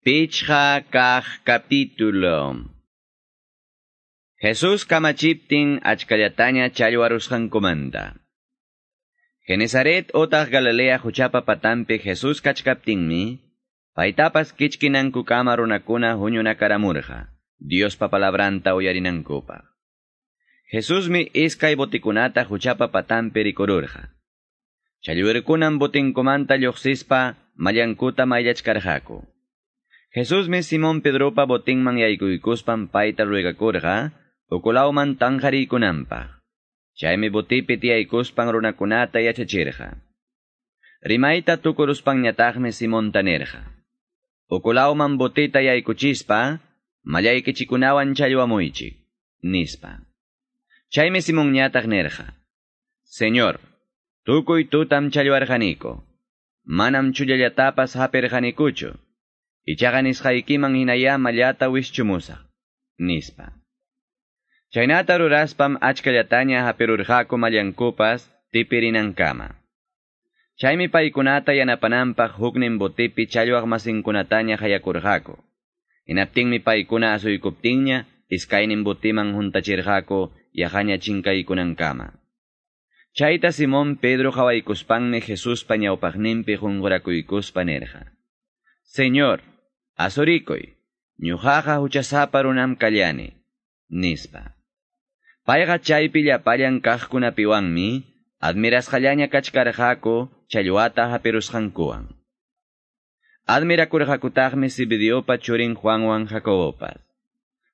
Pichha kah capítulo. Jesús kamachiptin achkallataña comanda. Genezaret otah Galilea huchapa patampe Jesús kachkaptinmi, paitapas kichkinanku kama runakuna huñunakaramurja, Dios papalabranta uyarinankupa. Jesús mi iskay botikunata huchapa patampe rikururja. Challurkunan botinkumanta lluqsispa mallankuta maylachkarjaku. Jesús me Simón Pedropa botingman yaykuykuspan payta ruegakurqa, ukulawman tanqariykunampaq. Chaymi botipi tiyaykuspan runakunata yachachirqa. Rimayta tukuruspanñataqmi Simón tanerqa. Ukulawman botita yaykuchispa, mallaykichikunawan challwamuychik, nispa. Chaymi Simón ñataq nerqa. Señor, tukuy tutam challwarqaniko. Manam chullallatapas haperqanikuchu. Ichaqa nisqaykiman hinaya mallata wischumusa, nispa. Chaynata ruraspam achkallataña hapirurqaku mallankupas tipirinankama. Chaymi paykunata yanapananpaq huknin botipi challwaq masinkunataña hayakurqaku. Hinaptinmi paykuna asuykuptinña iskaynin botiman juntachirqaku yahaña chinkaykunankama. Chayta Simón Pedro hawaykuspanmi Jesús pañawpaqninpi junqurakuykuspa nerqa. Señor, Asorikoy, ñujaja huchasapa runam kallani, nispa. Payqa chaypi llapallan kaqkunapiwanmi, admirasqallaña kachkarqaku challwata hapirusqankuwan. Admirakurqakutaqmi Sibidiopa churin Juanwan Jacobopas.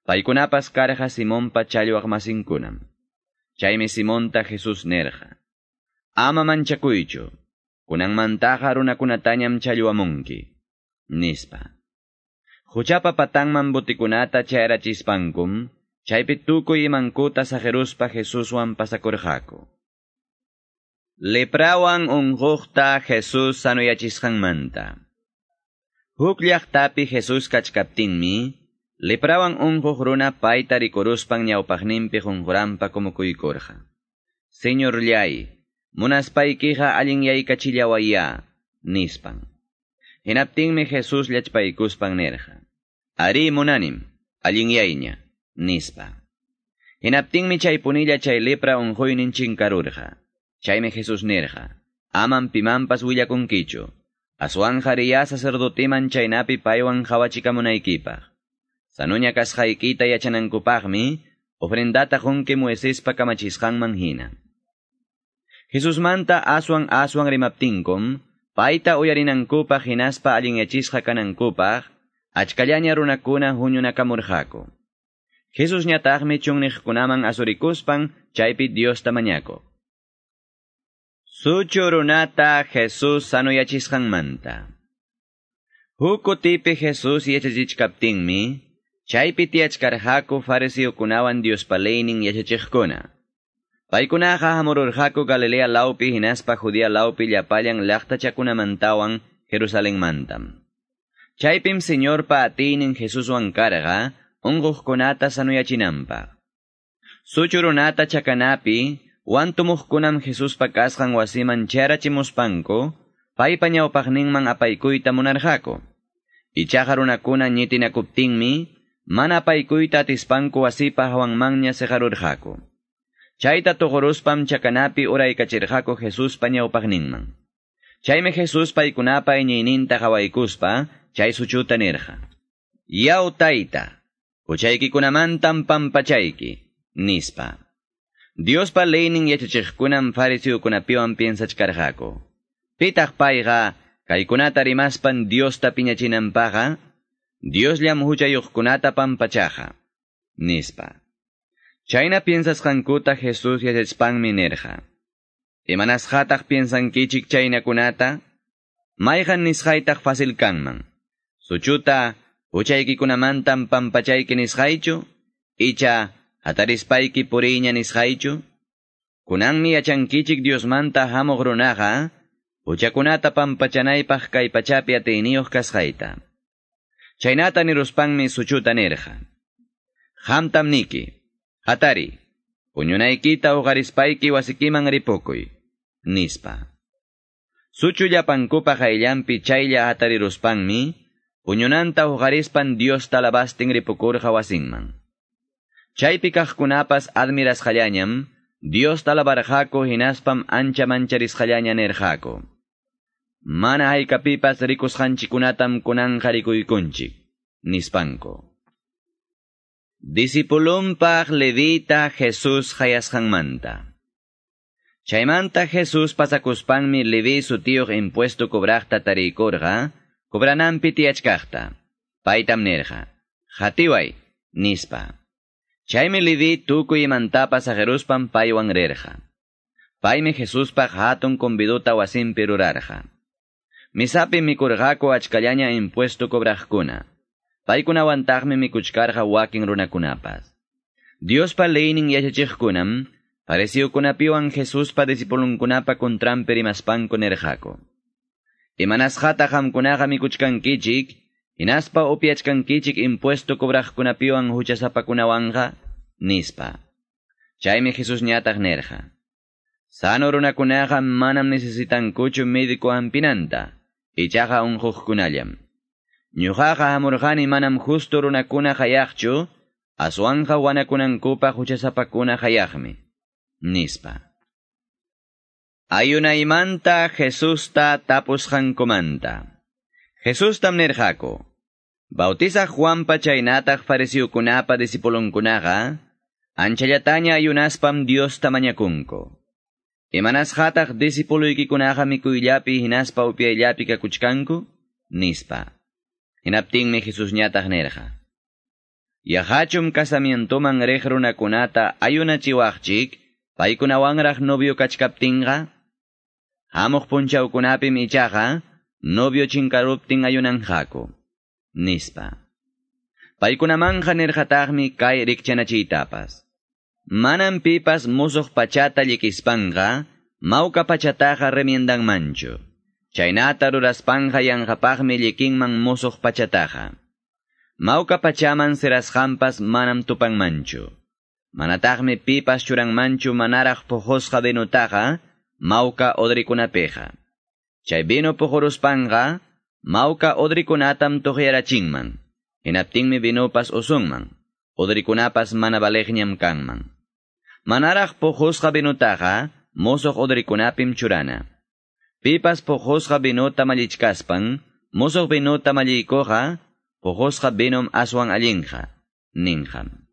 Paykunapas karqa Simonpa challwaq masinkunam. Chaymi Simonta Jesus nerja. Ama manchakuychu, kunanmantaqa runakunatañam challwamunki, nispa. Huchapa patangman botikunata chayrachispankum, chaypi tukuy imankuta sajeruspa Jesuswan pasakurqaku. Leprawan unquqta Jesus sanuyachisqanmanta. Huk llaqtapi Jesus kachkaptinmi, leprawan unquq runa payta rikuruspan ñawpaqninpi qunquranpa kumukuykurqa. Señor llay, munaspaykiqa allin yaykachillawaya, nispan. Hinaptinmi Jesus llachpaykuspan nerja. Ari munanim, allinyayña, nispa. Hinaptinmi chaypunilla chay lepra unjuynin chinkarurja. Chaymi Jesus nerja. Aman pimampas willakunkichu. Aswanja riya sacerdotiman chaynapi paywan hawachikamunaykipaq. Sanuña kasqaykita yachanankupaqmi, ofrendata junki Moisespa kamachisqanman hina. Jesus manta aswan aswan rimaptinkum, Paita uyarinankupa hinaspa allinyachisqa kanankupaq, achkallaña runakuna huñunakamurqaku. Jesus ñataqmi chunniqkunaman asurikuspan chaypi Dios tamañako. Suchu runata Jesus sanuyachisqanmanta. Hukutipi Jesus yachachichkaptinmi, chaypi tiachkarqaku fariseukunawan Dios palaynin yachachiqkuna. Paykunaqa hamururqaku Galilea laupi hinaspa Judea laupi llapallan llaqtachakunamantawan Jerusalén mantam. Chaypim Señor pa atinin Jesuswan karqa, unquqkunata sanuyachinanpaq. Suchurunata chakanapi, wantumuqkunam Jesus pakasqan wasiman charachimuspanku, paypa ñawpaqninman apaykuyta munarqaku. Ichaqa runakuna ñitinakuptinmi, mana apaykuyta atispanku wasipa hawanmanña seqarurqaku. Chayta tuquruspam chakanapi uraykachirqaku Jesús pañawpaqninman. Chaymi Jesús paykunapa iñiyninta qawaykuspa, chay suchuta nirqa. Yaw tayta, huchaykicunamantam pampachayki, nispa. Diospa leynin yachachiqkunam fariseukunapiwan piensachkarqaku. Pitaq payqa, kaykunata rimaspan Diosta piñachinanpaqa, Diosllam huchayuqkunata pampachaqa, nispa. Chayna piensasqankuta Jesus yachachpanmi nirqa. Imanasqataq piensankichik chaynakunata? Mayqan nisqaytaq fácil kanman. Suchuta, huchaykikunamantam pampachayki nisqaychu? Icha, hatarispayki puriña nisqaychu? Kunanmi yachankichik Diosmanta hamuq runaqa, huchakunata pampachanaypaq kay pachapi kasqayta. Chaynata niruspanmi suchuta nirqa. Hamtam niki. Hatari, puñunaykita uqarispayki wasikiman ripukuy, nispa. Suchu llapankupa hayllampi chaylla hatariruspanmi, puñunanta uqarispan Dios talabastin ripukurqa wasinman. Chaypi kaqkunapas admirasqallañam, Dios talabarqaku hinaspam ancha mancharisqallaña nerqaku. Mana haykapipas rikusqanchikunatam kunanqa rikuykunchik, nispanko. Disipulunpaq levita Jesus hayasqanmanta. Chaymanta Jesus pasakuspanmi levi sutiyuq impuesto cobraqta tariykurqa, cobranampi tiachkaqta. Paytam nerqa. Hatiway, nispa. Chaymi levi tukuy imantapas ajeruspan paywan rerqa. Paymi Jesuspaq hatun conviduta wasimpi rurarqa. Misapi mikurqaku achkallaña impuesto cobraqkuna. Paykunawantaqmi mikuchkarqa wakin runakunapas. Diospa leynin yachachiqkunam, Pareciukunapiwan Jesuspa disipulunkunapa kontrampi rimaspanku nerjako. Imanasjata hamkunaqa mikuchkankichik, hinaspa upiachkankichik impuesto cobrajkunapiwan huchasapakunawanja, nispa. Chaymi Jesus ñataq nerja. Sano runakunaqa manam necesitankuchu médico ampinanta, ichaqa unjuqkunallam. Ñuqaqa hamurqani manam justo runakuna hayaqchu, aswanja wanakunankupa huchasapakuna hayaqmi nispa. Ayunaymanta Jesusta tapusqankumanta. Jesustam nirqaku. Bautiza Juanpa chaynataq farisiukunapa disipulunkunaqa, anchallataña ayunaspam Dios tamañakunku. Imanasqataq disipuluykikunaqa mikuyllapi hinaspa upyayllapi kakuchkanku, nispa. Hinaptinmi Jesus ñataq nirqa. Yahachum casamientoman riq runakunata ayunachiwaqchik, Paykunawanraq novio kachkaptinqa, hamuq punchawkunapim ichaqa, novio chinkaruptin ayunanqaku, nispa. Paykunamanja nirqataqmi kay rikchanachiytapas. Manam pipas musuq pachata llikispanqa, mauka pachataqa remiendanmanchu. Chaynata ruraspanja yanqapaqmi llikinman musuq pachataqa. Mauka pachaman serasqampas manam tupanmanchu. Manataqmi pipas churanmanchu manaraq puqusqa vinutaqa, mauka odrikunapiqa. Chay vino puquruspanqa, mauka odrikunatam tuqyarachinman. Hinaptinmi vinupas usunman, odrikunapas mana valeqñam kanman. Manaraq puqusqa vinutaqa, musuq odrikunapim churana. Pipas puqusqa vinuta mallichkaspan, musuq vinuta malliykuqa, puqusqa vinum aswan allinqa, ninqam.